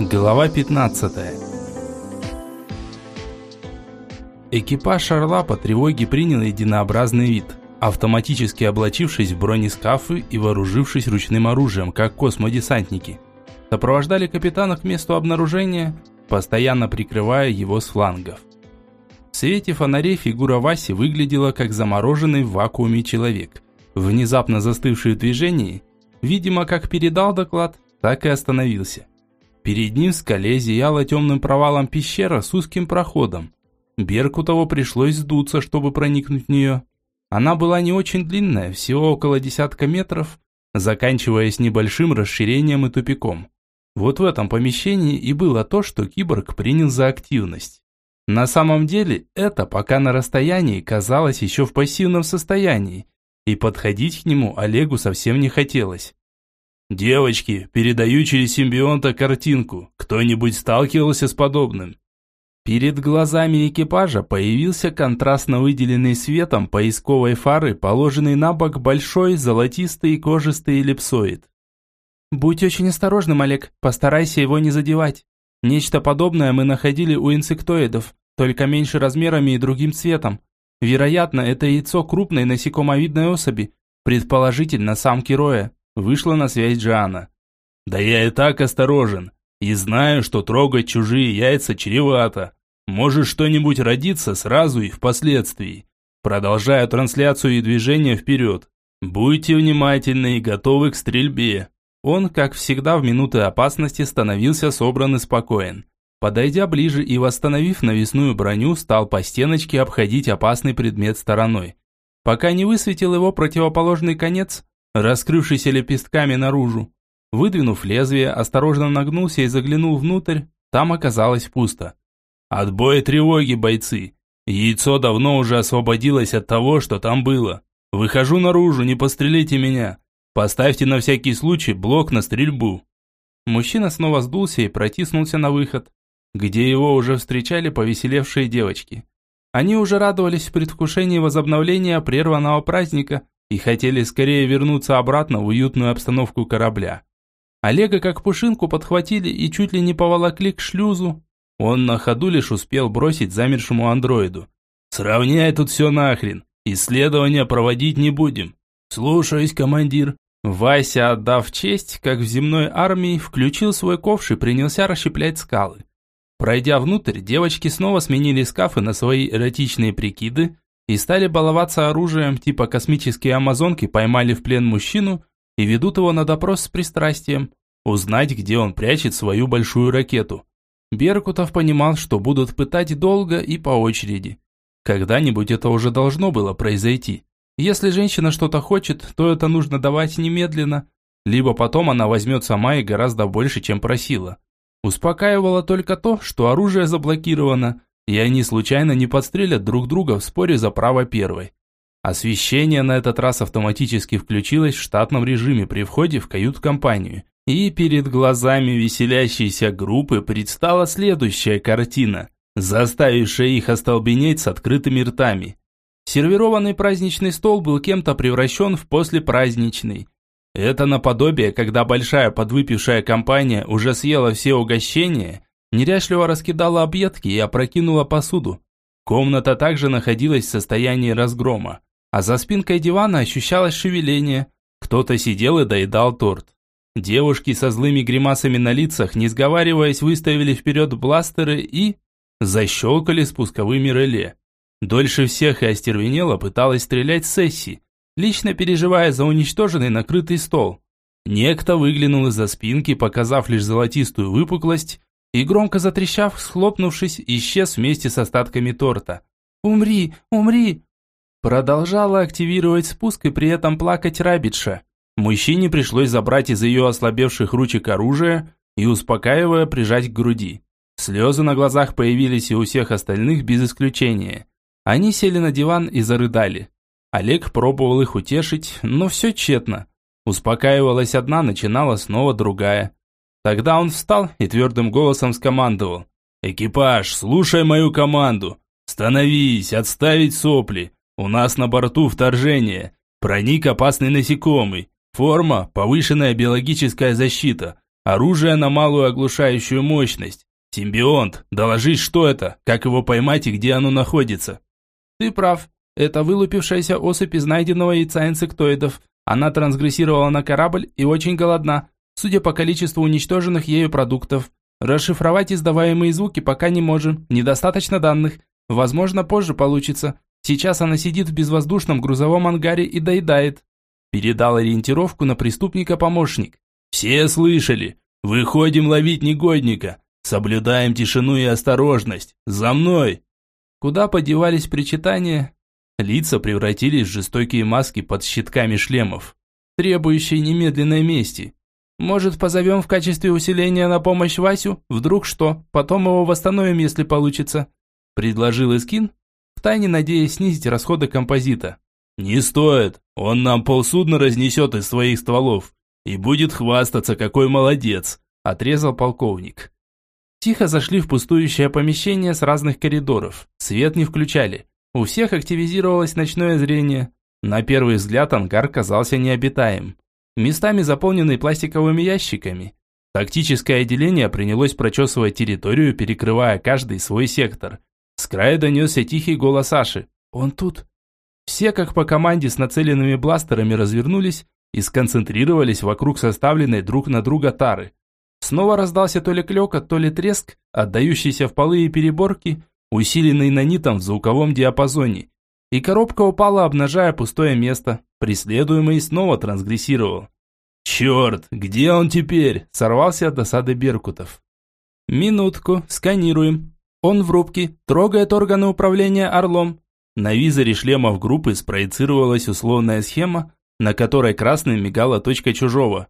Глава 15 Экипаж «Орла» по тревоге принял единообразный вид, автоматически облачившись в бронескафы и вооружившись ручным оружием, как космодесантники. Сопровождали капитана к месту обнаружения, постоянно прикрывая его с флангов. В свете фонарей фигура Васи выглядела как замороженный в вакууме человек, внезапно застывший в движении, видимо, как передал доклад, так и остановился. Перед ним в скале зияла темным провалом пещера с узким проходом. Беркутову пришлось сдуться, чтобы проникнуть в нее. Она была не очень длинная, всего около десятка метров, заканчиваясь небольшим расширением и тупиком. Вот в этом помещении и было то, что киборг принял за активность. На самом деле, это пока на расстоянии казалось еще в пассивном состоянии, и подходить к нему Олегу совсем не хотелось. «Девочки, передаю через симбионта картинку. Кто-нибудь сталкивался с подобным?» Перед глазами экипажа появился контрастно выделенный светом поисковой фары, положенный на бок большой золотистый кожистый эллипсоид. «Будь очень осторожным, Олег, постарайся его не задевать. Нечто подобное мы находили у инсектоидов, только меньше размерами и другим цветом. Вероятно, это яйцо крупной насекомовидной особи, предположительно самки роя. Вышла на связь Джиана. «Да я и так осторожен. И знаю, что трогать чужие яйца чревато. Может что-нибудь родиться сразу и впоследствии. Продолжаю трансляцию и движение вперед. Будьте внимательны и готовы к стрельбе». Он, как всегда в минуты опасности, становился собран и спокоен. Подойдя ближе и восстановив навесную броню, стал по стеночке обходить опасный предмет стороной. Пока не высветил его противоположный конец, раскрывшийся лепестками наружу. Выдвинув лезвие, осторожно нагнулся и заглянул внутрь. Там оказалось пусто. «Отбой тревоги, бойцы! Яйцо давно уже освободилось от того, что там было. Выхожу наружу, не пострелите меня. Поставьте на всякий случай блок на стрельбу». Мужчина снова сдулся и протиснулся на выход, где его уже встречали повеселевшие девочки. Они уже радовались в предвкушении возобновления прерванного праздника и хотели скорее вернуться обратно в уютную обстановку корабля. Олега как пушинку подхватили и чуть ли не поволокли к шлюзу. Он на ходу лишь успел бросить замершему андроиду. «Сравняй тут все нахрен. Исследования проводить не будем. Слушаюсь, командир». Вася, отдав честь, как в земной армии, включил свой ковш и принялся расщеплять скалы. Пройдя внутрь, девочки снова сменили скафы на свои эротичные прикиды, и стали баловаться оружием, типа космические амазонки поймали в плен мужчину и ведут его на допрос с пристрастием, узнать, где он прячет свою большую ракету. Беркутов понимал, что будут пытать долго и по очереди. Когда-нибудь это уже должно было произойти. Если женщина что-то хочет, то это нужно давать немедленно, либо потом она возьмет сама и гораздо больше, чем просила. Успокаивало только то, что оружие заблокировано, и они случайно не подстрелят друг друга в споре за право первой. Освещение на этот раз автоматически включилось в штатном режиме при входе в кают-компанию. И перед глазами веселящейся группы предстала следующая картина, заставившая их остолбенеть с открытыми ртами. Сервированный праздничный стол был кем-то превращен в послепраздничный. Это наподобие, когда большая подвыпившая компания уже съела все угощения неряшливо раскидала объедки и опрокинула посуду. Комната также находилась в состоянии разгрома, а за спинкой дивана ощущалось шевеление. Кто-то сидел и доедал торт. Девушки со злыми гримасами на лицах, не сговариваясь, выставили вперед бластеры и... защелкали спусковыми реле. Дольше всех и остервенело пыталась стрелять Сесси, лично переживая за уничтоженный накрытый стол. Некто выглянул из-за спинки, показав лишь золотистую выпуклость, и, громко затрещав, схлопнувшись, исчез вместе с остатками торта. «Умри! Умри!» Продолжала активировать спуск и при этом плакать Рабитша. Мужчине пришлось забрать из ее ослабевших ручек оружие и, успокаивая, прижать к груди. Слезы на глазах появились и у всех остальных без исключения. Они сели на диван и зарыдали. Олег пробовал их утешить, но все тщетно. Успокаивалась одна, начинала снова другая. Тогда он встал и твердым голосом скомандовал. «Экипаж, слушай мою команду! Становись, отставить сопли! У нас на борту вторжение! Проник опасный насекомый! Форма – повышенная биологическая защита! Оружие на малую оглушающую мощность. Симбионт, доложись, что это, как его поймать и где оно находится. Ты прав. Это вылупившаяся особь из найденного яйца инсектоидов. Она трансгрессировала на корабль и очень голодна, судя по количеству уничтоженных ею продуктов. Расшифровать издаваемые звуки пока не можем, недостаточно данных. Возможно, позже получится. Сейчас она сидит в безвоздушном грузовом ангаре и доедает. Передал ориентировку на преступника помощник. «Все слышали. Выходим ловить негодника. Соблюдаем тишину и осторожность. За мной!» Куда подевались причитания? Лица превратились в жестокие маски под щитками шлемов, требующие немедленной мести. Может, позовем в качестве усиления на помощь Васю? Вдруг что? Потом его восстановим, если получится. Предложил Искин, втайне надеясь снизить расходы композита. «Не стоит. Он нам полсудна разнесет из своих стволов и будет хвастаться, какой молодец», – отрезал полковник. Тихо зашли в пустующее помещение с разных коридоров. Свет не включали. У всех активизировалось ночное зрение. На первый взгляд ангар казался необитаем. Местами заполненный пластиковыми ящиками. Тактическое отделение принялось прочесывать территорию, перекрывая каждый свой сектор. С края донесся тихий голос Саши. «Он тут». Все, как по команде, с нацеленными бластерами развернулись и сконцентрировались вокруг составленной друг на друга тары. Снова раздался то ли клёкот, то ли треск, отдающийся в полы и переборки, усиленный нанитом в звуковом диапазоне. И коробка упала, обнажая пустое место. Преследуемый снова трансгрессировал. «Черт, где он теперь?» – сорвался от досады Беркутов. «Минутку, сканируем. Он в рубке, трогает органы управления орлом. На визоре шлемов группы спроецировалась условная схема, на которой красным мигала точка чужого.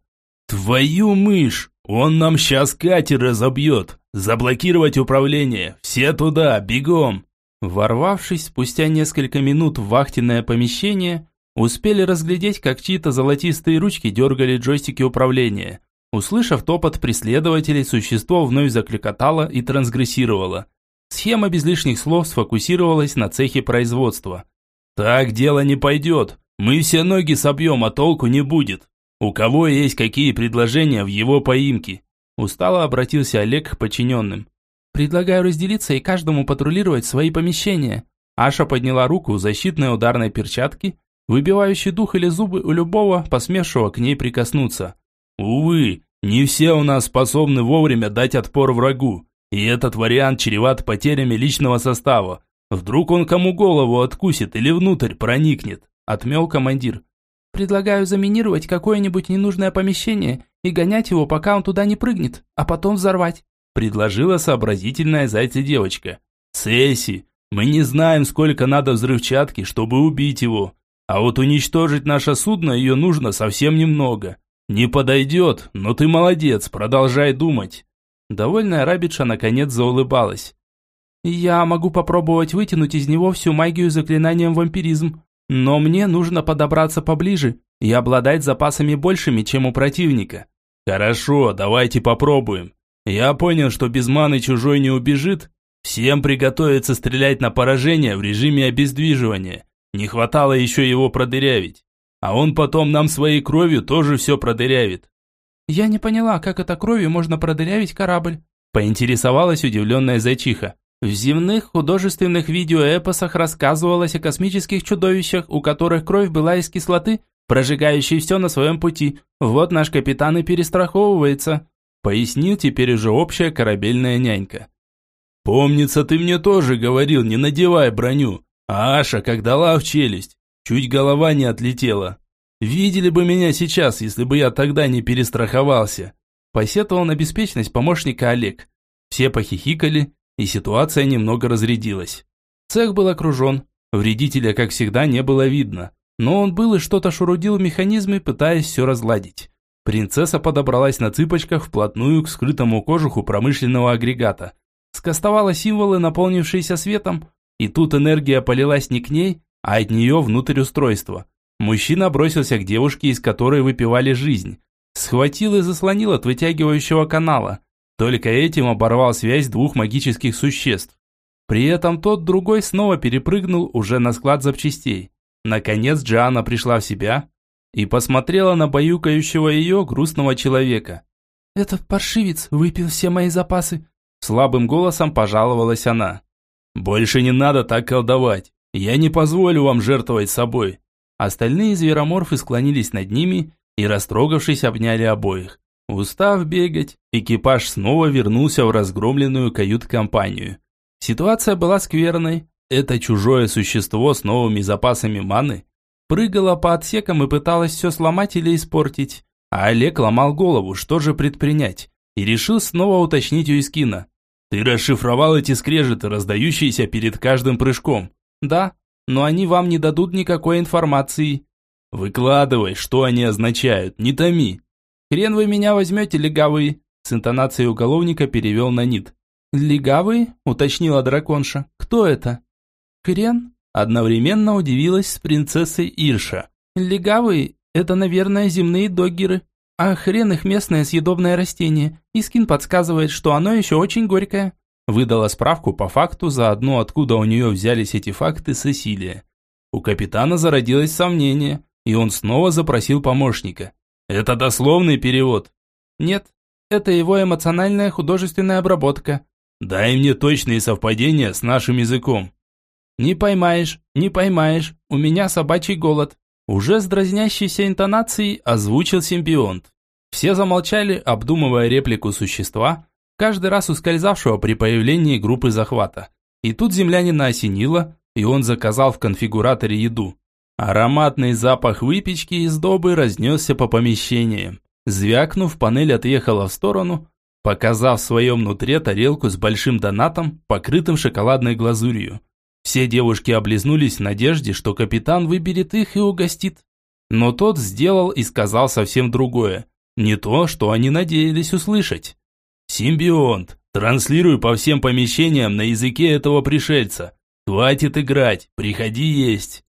«Твою мышь! Он нам сейчас катер разобьет! Заблокировать управление! Все туда, бегом!» Ворвавшись спустя несколько минут в вахтенное помещение, успели разглядеть, как чьи-то золотистые ручки дергали джойстики управления. Услышав топот преследователей, существо вновь закликотало и трансгрессировало – Схема без лишних слов сфокусировалась на цехе производства. «Так дело не пойдет. Мы все ноги собьем, а толку не будет. У кого есть какие предложения в его поимке?» Устало обратился Олег к подчиненным. «Предлагаю разделиться и каждому патрулировать свои помещения». Аша подняла руку у защитной ударной перчатки, выбивающей дух или зубы у любого, посмевшего к ней прикоснуться. «Увы, не все у нас способны вовремя дать отпор врагу. И этот вариант чреват потерями личного состава. Вдруг он кому голову откусит или внутрь проникнет, отмел командир. Предлагаю заминировать какое-нибудь ненужное помещение и гонять его, пока он туда не прыгнет, а потом взорвать, предложила сообразительная зайца девочка. Сесси, мы не знаем, сколько надо взрывчатки, чтобы убить его. А вот уничтожить наше судно ее нужно совсем немного. Не подойдет, но ты молодец, продолжай думать. Довольная Рабиша наконец заулыбалась. «Я могу попробовать вытянуть из него всю магию заклинанием вампиризм, но мне нужно подобраться поближе и обладать запасами большими, чем у противника». «Хорошо, давайте попробуем. Я понял, что без маны чужой не убежит. Всем приготовиться стрелять на поражение в режиме обездвиживания. Не хватало еще его продырявить. А он потом нам своей кровью тоже все продырявит. «Я не поняла, как это кровью можно продырявить корабль?» Поинтересовалась удивленная зайчиха. В земных художественных видеоэпосах рассказывалось о космических чудовищах, у которых кровь была из кислоты, прожигающей все на своем пути. Вот наш капитан и перестраховывается. Пояснил теперь уже общая корабельная нянька. «Помнится, ты мне тоже говорил, не надевай броню. А Аша как дала в челюсть, чуть голова не отлетела. Видели бы меня сейчас, если бы я тогда не перестраховался. Посетовал на беспечность помощника Олег. Все похихикали, и ситуация немного разрядилась. Цех был окружен. Вредителя, как всегда, не было видно. Но он был и что-то шурудил в механизме, пытаясь все разладить. Принцесса подобралась на цыпочках вплотную к скрытому кожуху промышленного агрегата. Скостовала символы, наполнившиеся светом, и тут энергия полилась не к ней, а от нее внутрь устройства. Мужчина бросился к девушке, из которой выпивали жизнь. Схватил и заслонил от вытягивающего канала. Только этим оборвал связь двух магических существ. При этом тот другой снова перепрыгнул уже на склад запчастей. Наконец Джиана пришла в себя и посмотрела на баюкающего ее грустного человека. «Этот паршивец выпил все мои запасы», – слабым голосом пожаловалась она. «Больше не надо так колдовать. Я не позволю вам жертвовать собой». Остальные звероморфы склонились над ними и, растрогавшись, обняли обоих. Устав бегать, экипаж снова вернулся в разгромленную кают-компанию. Ситуация была скверной. Это чужое существо с новыми запасами маны прыгало по отсекам и пыталось все сломать или испортить. А Олег ломал голову, что же предпринять, и решил снова уточнить у Искина. «Ты расшифровал эти скрежеты, раздающиеся перед каждым прыжком?» «Да, но они вам не дадут никакой информации». «Выкладывай, что они означают, не томи». «Хрен вы меня возьмете, легавый», с интонацией уголовника перевел на Нит. «Легавый?» – уточнила драконша. «Кто это?» «Хрен?» – одновременно удивилась с принцессой Ирша. «Легавый – это, наверное, земные доггеры. А хрен их местное съедобное растение. Искин подсказывает, что оно еще очень горькое». Выдала справку по факту, заодно откуда у нее взялись эти факты Сесилия. У капитана зародилось сомнение, и он снова запросил помощника. «Это дословный перевод?» «Нет, это его эмоциональная художественная обработка». «Дай мне точные совпадения с нашим языком». «Не поймаешь, не поймаешь, у меня собачий голод». Уже с дразнящейся интонацией озвучил симбионт. Все замолчали, обдумывая реплику существа, каждый раз ускользавшего при появлении группы захвата. И тут землянина осенило, и он заказал в конфигураторе еду. Ароматный запах выпечки и сдобы разнесся по помещениям. Звякнув, панель отъехала в сторону, показав в своем нутре тарелку с большим донатом, покрытым шоколадной глазурью. Все девушки облизнулись в надежде, что капитан выберет их и угостит. Но тот сделал и сказал совсем другое. Не то, что они надеялись услышать. «Симбионт, транслируй по всем помещениям на языке этого пришельца. Хватит играть, приходи есть».